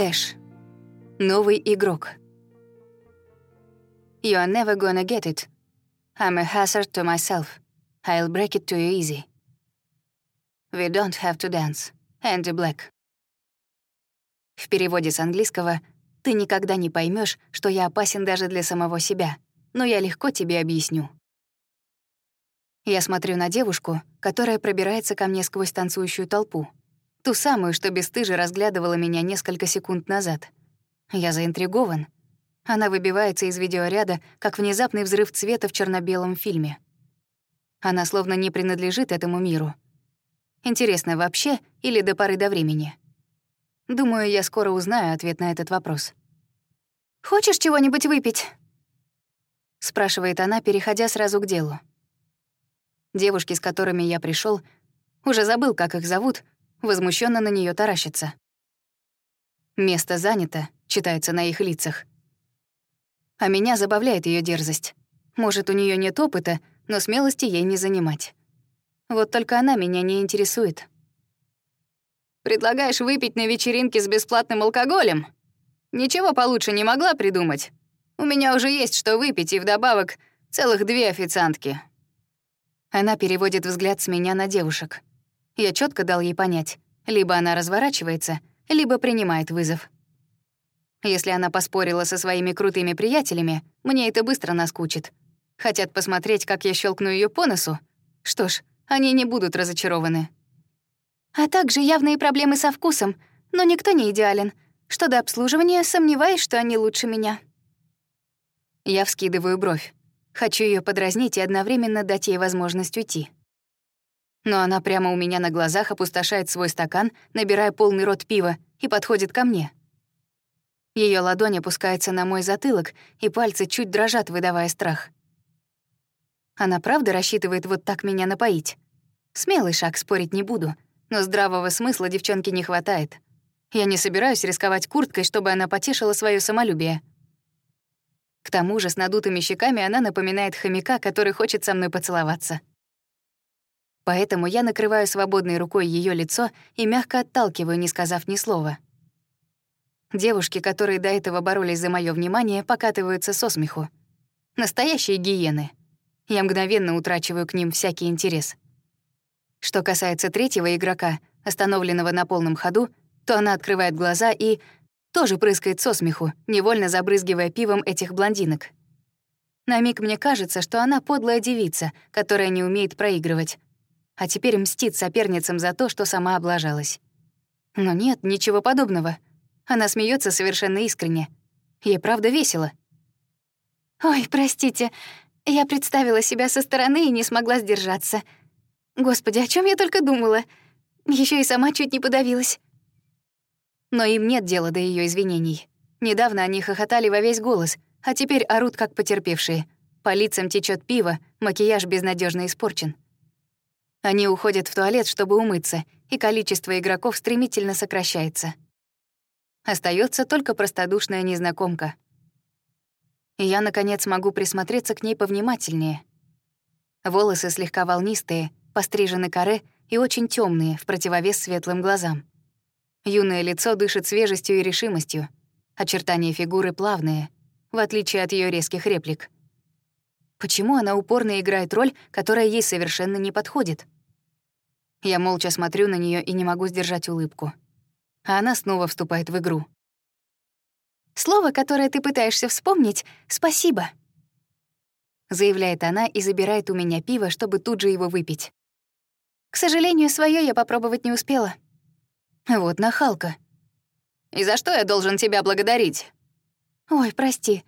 Эш. Новый игрок. You are never gonna get it. I'm a hazard to myself. I'll break it to you easy. We don't have to dance. Andy Black. В переводе с английского «Ты никогда не поймешь, что я опасен даже для самого себя, но я легко тебе объясню». Я смотрю на девушку, которая пробирается ко мне сквозь танцующую толпу. Ту самую, что бесстыже разглядывала меня несколько секунд назад. Я заинтригован. Она выбивается из видеоряда, как внезапный взрыв цвета в черно-белом фильме. Она словно не принадлежит этому миру. Интересно, вообще или до поры до времени? Думаю, я скоро узнаю ответ на этот вопрос. «Хочешь чего-нибудь выпить?» — спрашивает она, переходя сразу к делу. Девушки, с которыми я пришел, уже забыл, как их зовут, возмущенно на нее таращится. «Место занято», — читается на их лицах. А меня забавляет ее дерзость. Может, у нее нет опыта, но смелости ей не занимать. Вот только она меня не интересует. «Предлагаешь выпить на вечеринке с бесплатным алкоголем? Ничего получше не могла придумать. У меня уже есть что выпить, и вдобавок целых две официантки». Она переводит взгляд с меня на девушек. Я четко дал ей понять, либо она разворачивается, либо принимает вызов. Если она поспорила со своими крутыми приятелями, мне это быстро наскучит. Хотят посмотреть, как я щелкну ее по носу? Что ж, они не будут разочарованы. А также явные проблемы со вкусом, но никто не идеален. Что до обслуживания, сомневаюсь, что они лучше меня. Я вскидываю бровь. Хочу ее подразнить и одновременно дать ей возможность уйти но она прямо у меня на глазах опустошает свой стакан, набирая полный рот пива, и подходит ко мне. Ее ладонь опускается на мой затылок, и пальцы чуть дрожат, выдавая страх. Она правда рассчитывает вот так меня напоить? Смелый шаг, спорить не буду, но здравого смысла девчонке не хватает. Я не собираюсь рисковать курткой, чтобы она потешила свое самолюбие. К тому же с надутыми щеками она напоминает хомяка, который хочет со мной поцеловаться. Поэтому я накрываю свободной рукой ее лицо и мягко отталкиваю, не сказав ни слова. Девушки, которые до этого боролись за мое внимание, покатываются со смеху. Настоящие гиены. Я мгновенно утрачиваю к ним всякий интерес. Что касается третьего игрока, остановленного на полном ходу, то она открывает глаза и тоже прыскает со смеху, невольно забрызгивая пивом этих блондинок. На миг мне кажется, что она подлая девица, которая не умеет проигрывать, а теперь мстит соперницам за то, что сама облажалась. Но нет, ничего подобного. Она смеется совершенно искренне. Ей правда весело. «Ой, простите, я представила себя со стороны и не смогла сдержаться. Господи, о чем я только думала. Еще и сама чуть не подавилась». Но им нет дела до ее извинений. Недавно они хохотали во весь голос, а теперь орут как потерпевшие. По лицам течет пиво, макияж безнадежно испорчен. Они уходят в туалет, чтобы умыться, и количество игроков стремительно сокращается. Остается только простодушная незнакомка. И я, наконец, могу присмотреться к ней повнимательнее. Волосы слегка волнистые, пострижены коре и очень темные, в противовес светлым глазам. Юное лицо дышит свежестью и решимостью. Очертания фигуры плавные, в отличие от ее резких реплик — Почему она упорно играет роль, которая ей совершенно не подходит? Я молча смотрю на нее и не могу сдержать улыбку. А она снова вступает в игру. «Слово, которое ты пытаешься вспомнить, — спасибо», — заявляет она и забирает у меня пиво, чтобы тут же его выпить. К сожалению, свое я попробовать не успела. Вот нахалка. «И за что я должен тебя благодарить?» «Ой, прости,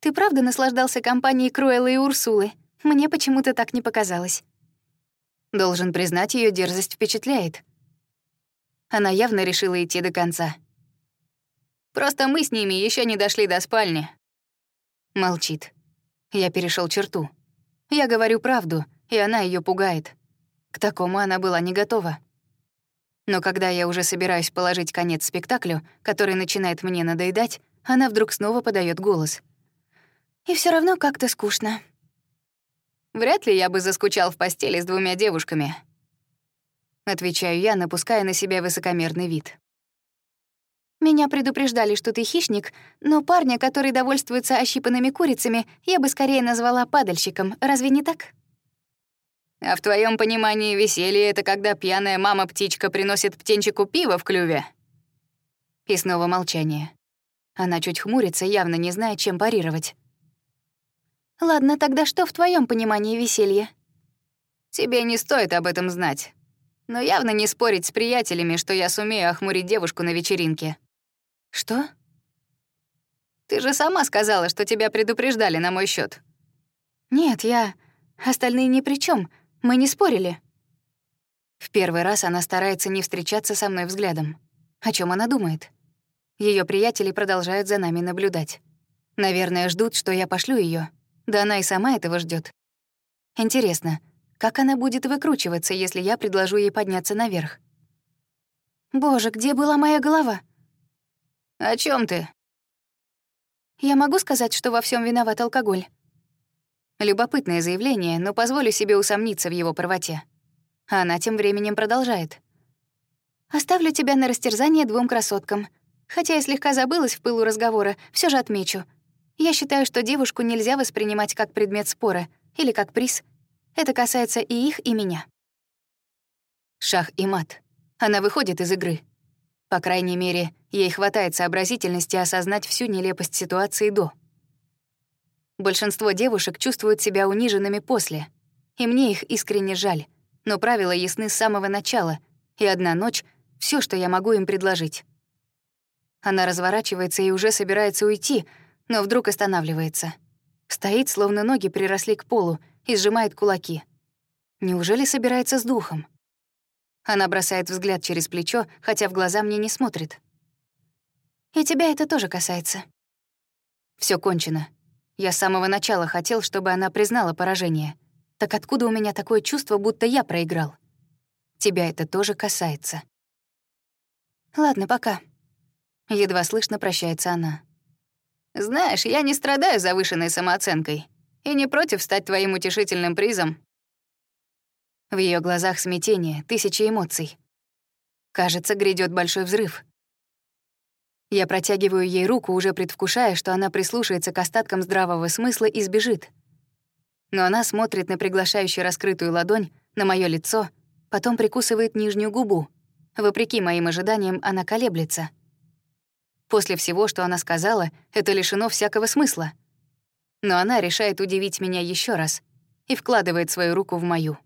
ты правда наслаждался компанией Круэллы и Урсулы? Мне почему-то так не показалось. Должен признать, ее дерзость впечатляет. Она явно решила идти до конца. Просто мы с ними еще не дошли до спальни. Молчит. Я перешел черту. Я говорю правду, и она ее пугает. К такому она была не готова. Но когда я уже собираюсь положить конец спектаклю, который начинает мне надоедать, она вдруг снова подает голос. И все равно как-то скучно. Вряд ли я бы заскучал в постели с двумя Меня предупреждали, что ты хищник, но парня, который довольствуется ощипанными курицами, я бы скорее назвала падальщиком. Разве не так? А в твоем понимании веселье — это когда пьяная мама-птичка приносит птенчику пиво в клюве? И снова молчание. Она чуть хмурится, явно не зная, чем парировать. Ладно, тогда что в твоем понимании веселье? Тебе не стоит об этом знать. Но явно не спорить с приятелями, что я сумею охмурить девушку на вечеринке. Что? Ты же сама сказала, что тебя предупреждали на мой счет. Нет, я... Остальные ни при чем. Мы не спорили. В первый раз она старается не встречаться со мной взглядом. О чем она думает? Ее приятели продолжают за нами наблюдать. Наверное, ждут, что я пошлю ее. Да она и сама этого ждет. Интересно, как она будет выкручиваться, если я предложу ей подняться наверх? Боже, где была моя голова? О чем ты? Я могу сказать, что во всем виноват алкоголь. Любопытное заявление, но позволю себе усомниться в его правоте. Она тем временем продолжает. «Оставлю тебя на растерзание двум красоткам. Хотя я слегка забылась в пылу разговора, все же отмечу. Я считаю, что девушку нельзя воспринимать как предмет спора или как приз. Это касается и их, и меня». Шах и мат. Она выходит из игры. По крайней мере, ей хватает сообразительности осознать всю нелепость ситуации до. Большинство девушек чувствуют себя униженными после, и мне их искренне жаль, но правила ясны с самого начала, и одна ночь — все, что я могу им предложить. Она разворачивается и уже собирается уйти, но вдруг останавливается. Стоит, словно ноги приросли к полу, и сжимает кулаки. Неужели собирается с духом? Она бросает взгляд через плечо, хотя в глаза мне не смотрит. «И тебя это тоже касается». Все кончено. Я с самого начала хотел, чтобы она признала поражение. Так откуда у меня такое чувство, будто я проиграл? Тебя это тоже касается. Ладно, пока. Едва слышно прощается она. Знаешь, я не страдаю завышенной самооценкой и не против стать твоим утешительным призом в ее глазах смятение, тысячи эмоций. Кажется, грядет большой взрыв. Я протягиваю ей руку, уже предвкушая, что она прислушается к остаткам здравого смысла и сбежит. Но она смотрит на приглашающую раскрытую ладонь, на мое лицо, потом прикусывает нижнюю губу. Вопреки моим ожиданиям, она колеблется. После всего, что она сказала, это лишено всякого смысла. Но она решает удивить меня еще раз и вкладывает свою руку в мою.